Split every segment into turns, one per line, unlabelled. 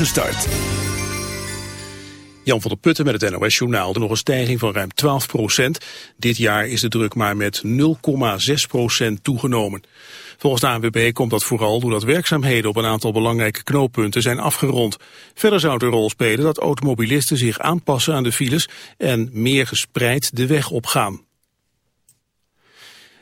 Gestart.
Jan van der Putten met het NOS Journaal. Er nog een stijging van ruim 12 procent. Dit jaar is de druk maar met 0,6 procent toegenomen. Volgens de ANWB komt dat vooral doordat werkzaamheden op een aantal belangrijke knooppunten zijn afgerond. Verder zou het een rol spelen dat automobilisten zich aanpassen aan de files en meer gespreid de weg opgaan.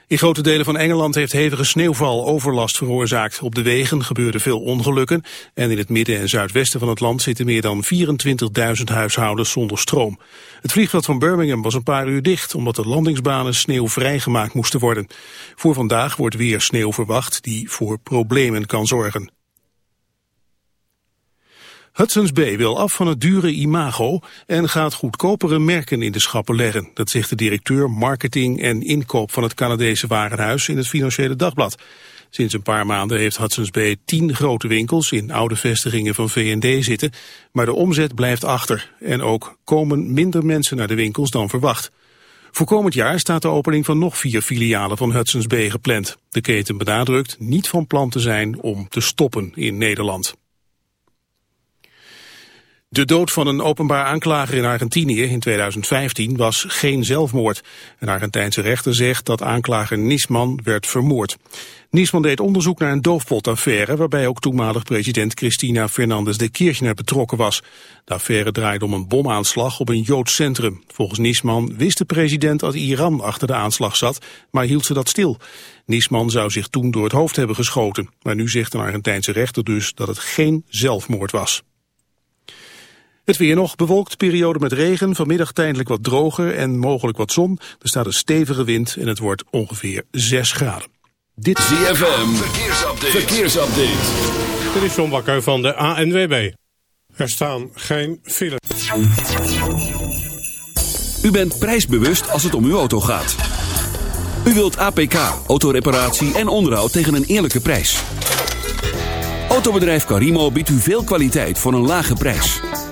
In grote delen van Engeland heeft hevige sneeuwval overlast veroorzaakt. Op de wegen gebeurden veel ongelukken en in het midden en zuidwesten van het land zitten meer dan 24.000 huishoudens zonder stroom. Het vliegveld van Birmingham was een paar uur dicht omdat de landingsbanen sneeuwvrij gemaakt moesten worden. Voor vandaag wordt weer sneeuw verwacht die voor problemen kan zorgen. Hudson's Bay wil af van het dure imago en gaat goedkopere merken in de schappen leggen. Dat zegt de directeur marketing en inkoop van het Canadese warenhuis in het Financiële Dagblad. Sinds een paar maanden heeft Hudson's Bay tien grote winkels in oude vestigingen van V&D zitten, maar de omzet blijft achter. En ook komen minder mensen naar de winkels dan verwacht. Voor komend jaar staat de opening van nog vier filialen van Hudson's Bay gepland. De keten benadrukt niet van plan te zijn om te stoppen in Nederland. De dood van een openbaar aanklager in Argentinië in 2015 was geen zelfmoord. Een Argentijnse rechter zegt dat aanklager Nisman werd vermoord. Nisman deed onderzoek naar een doofpotaffaire waarbij ook toenmalig president Cristina Fernandez de Kirchner betrokken was. De affaire draaide om een bomaanslag op een Joods centrum. Volgens Nisman wist de president dat Iran achter de aanslag zat, maar hield ze dat stil. Nisman zou zich toen door het hoofd hebben geschoten. Maar nu zegt een Argentijnse rechter dus dat het geen zelfmoord was. Het weer nog bewolkt, periode met regen, vanmiddag tijdelijk wat droger en mogelijk wat zon. Er staat een stevige wind en het wordt ongeveer 6 graden.
Dit is ZFM, verkeersupdate. verkeersupdate.
Dit is John Bakker van de ANWB. Er staan geen files.
U bent prijsbewust als het om uw auto gaat. U wilt APK, autoreparatie en onderhoud tegen een eerlijke prijs. Autobedrijf Carimo biedt u veel kwaliteit voor een lage prijs.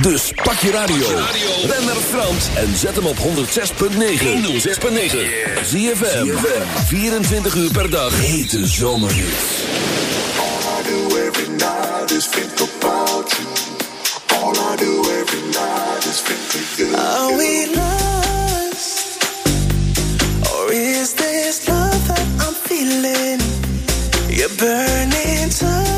Dus pak je radio. Ben naar Frans en zet hem op 106.9. 106.9. Zie je 24 uur per dag. Hete zomerhits.
All I do every night is think about you. All I do every night is think of you.
Are we lost? Or is this love that I'm feeling? You're burning touch.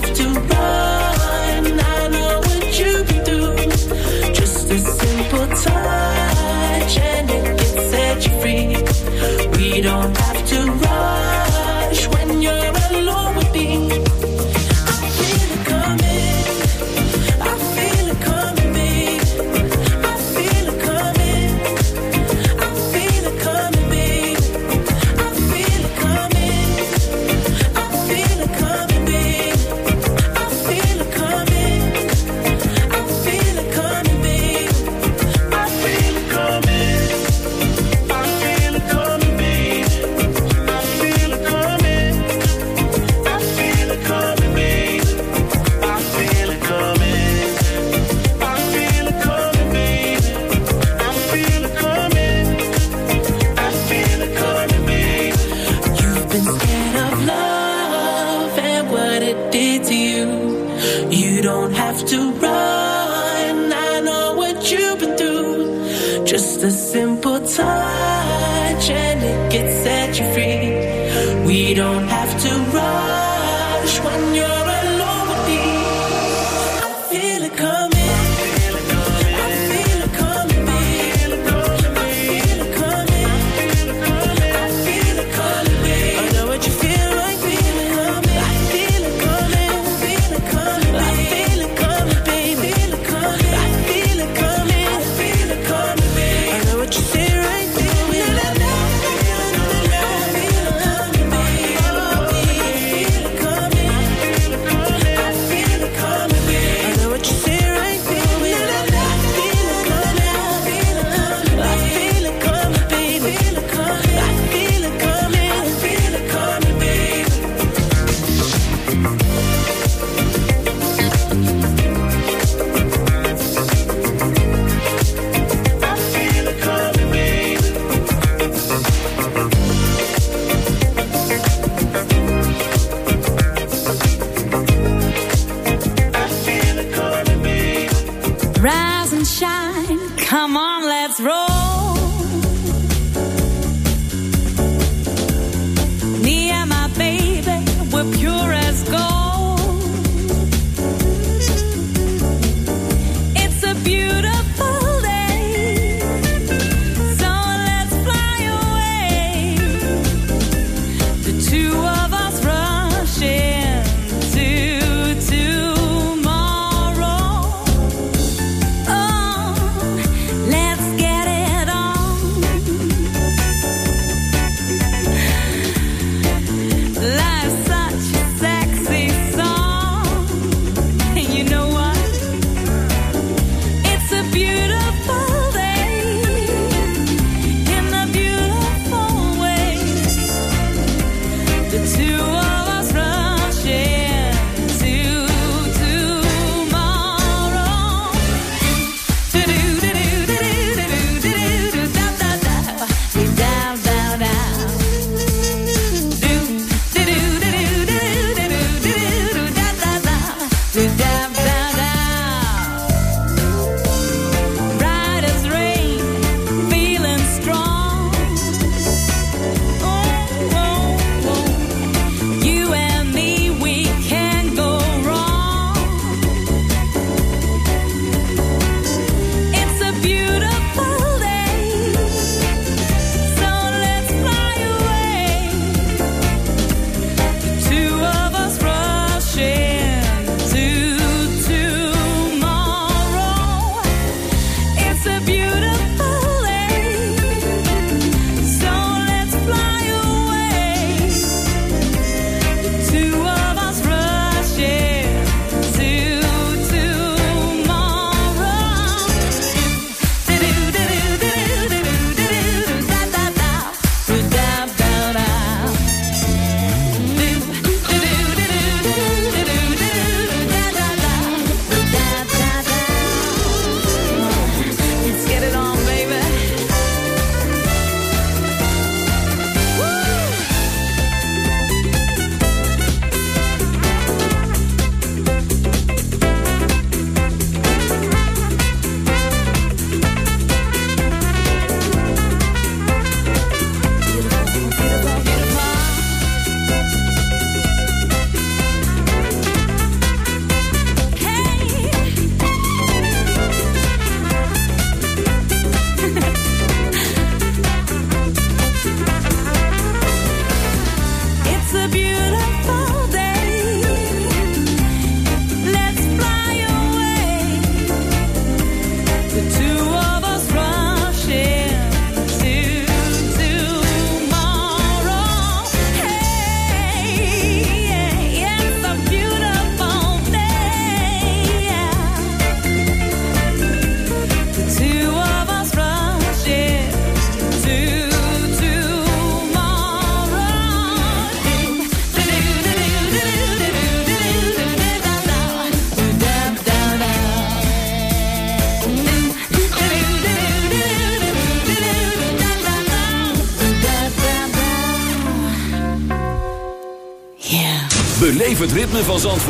don't have to run.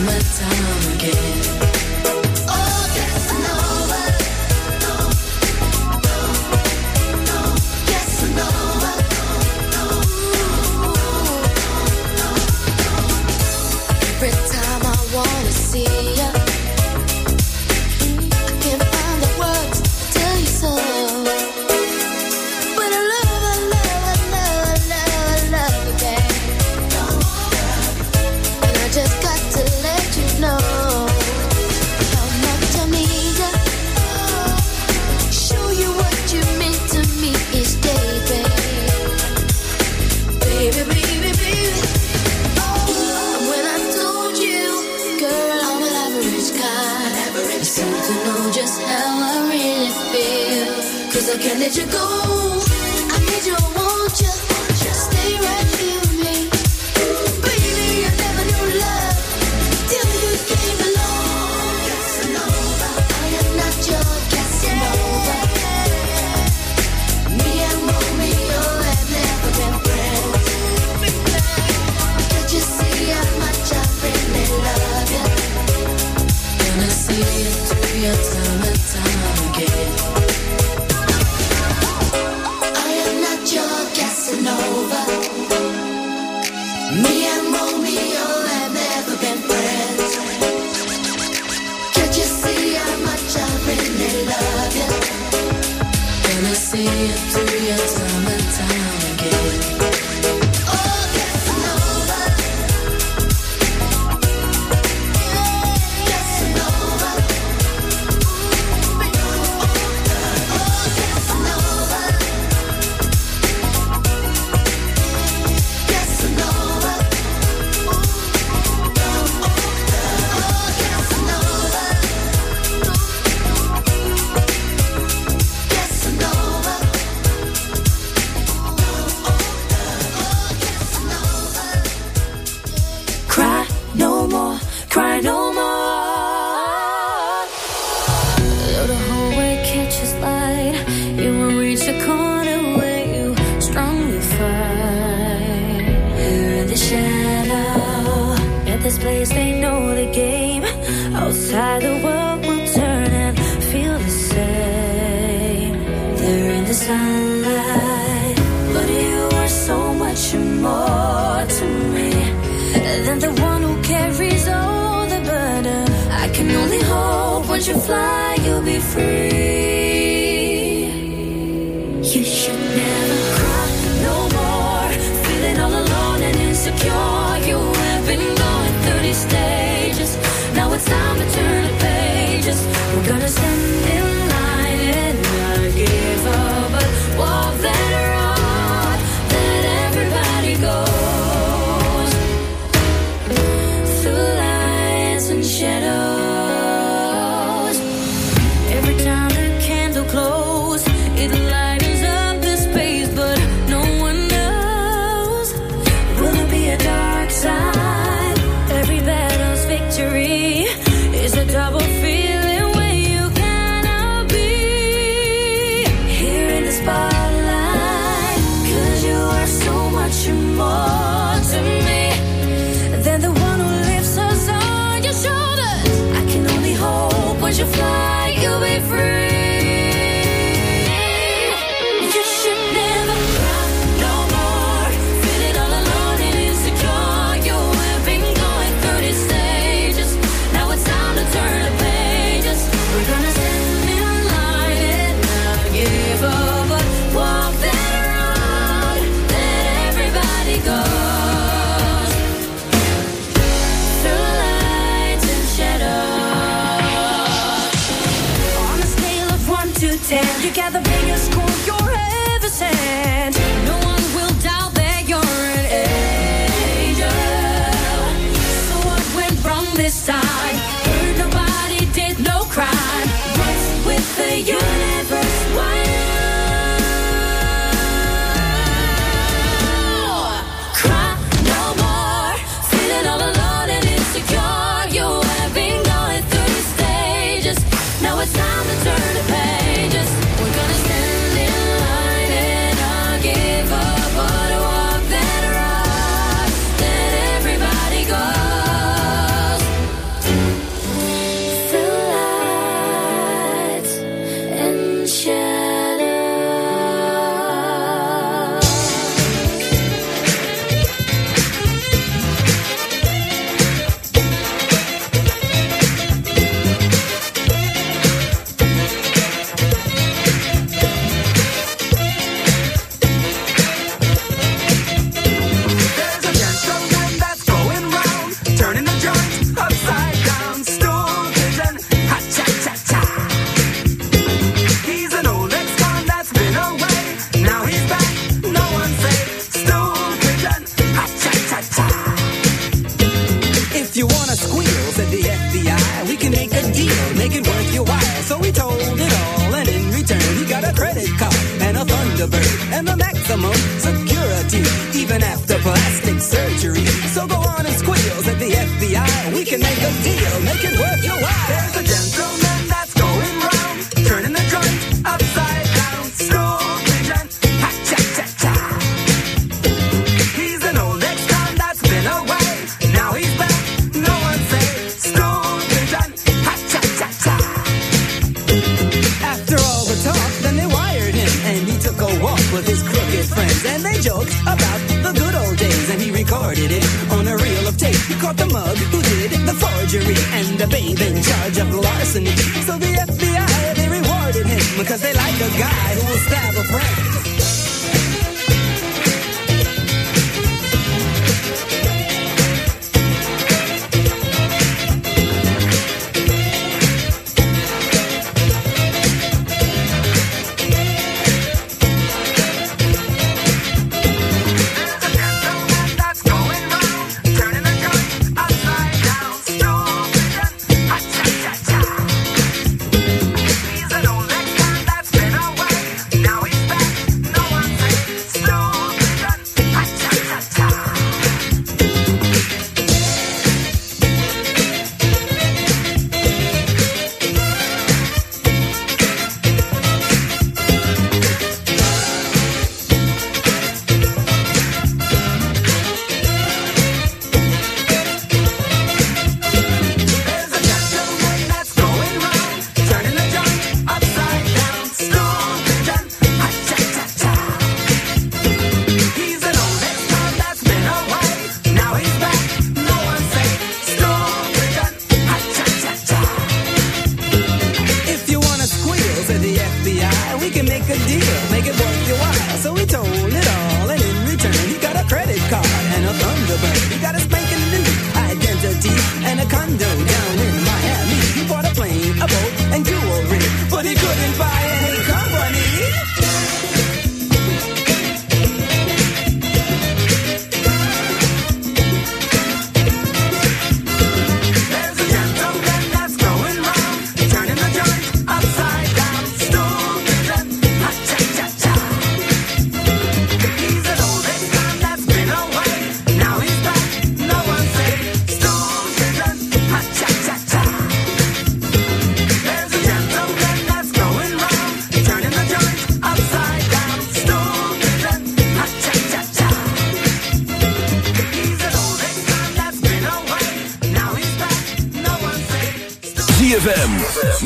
summertime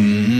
Mm-hmm.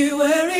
you were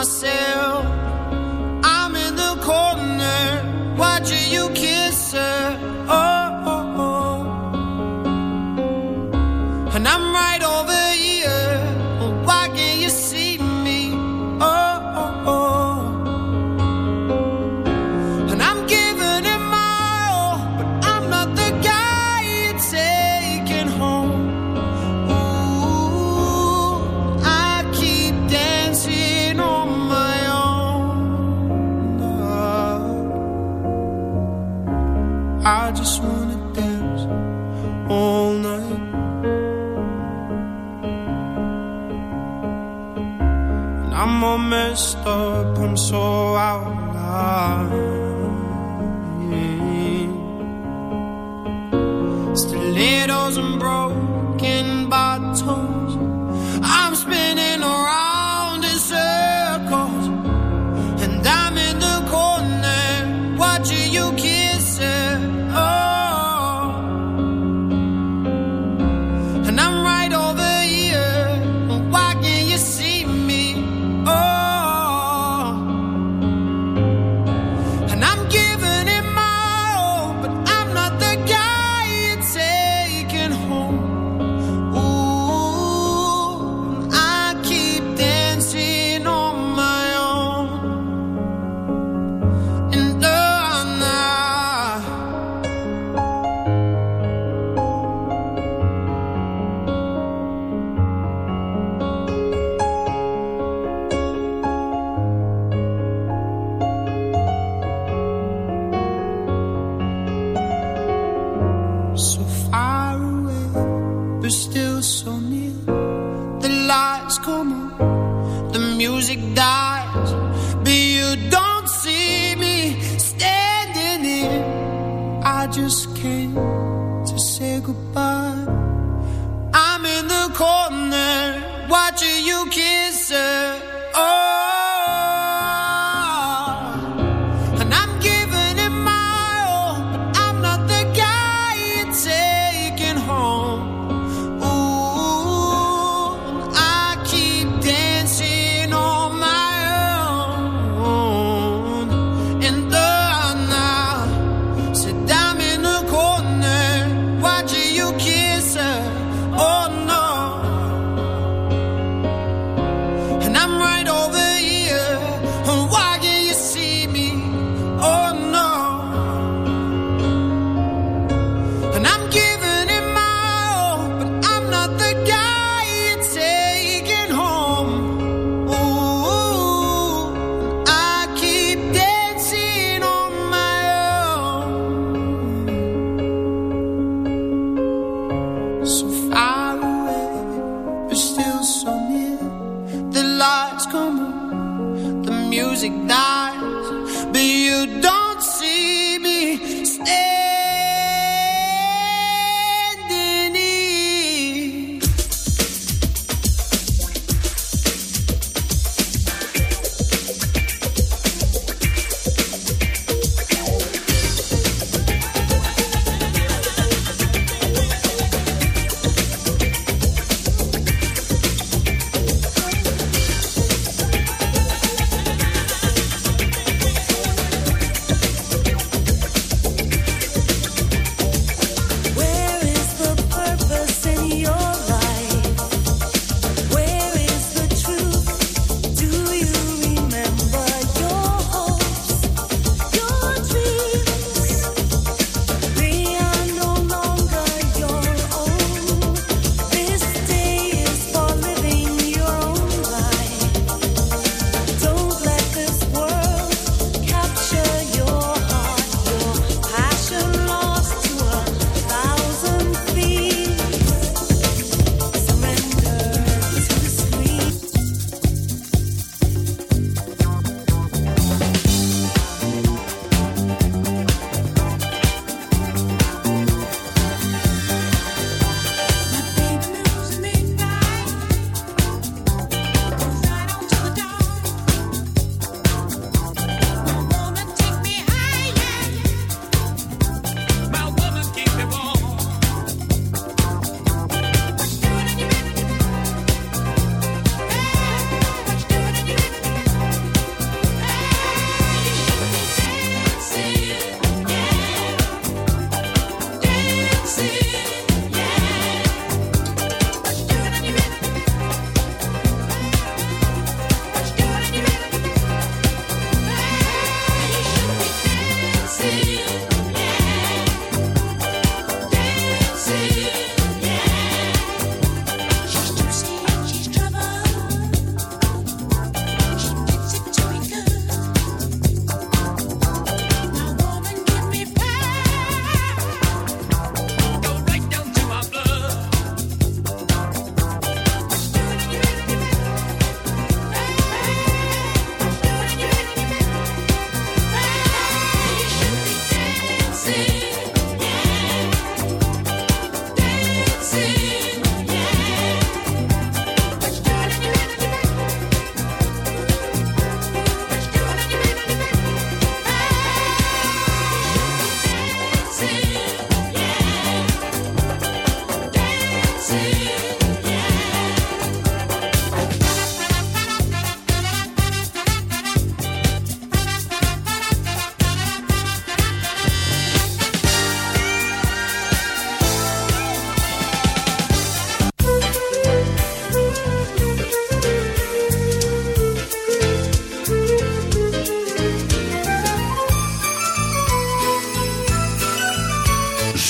myself. I'm in the corner watching you
kill.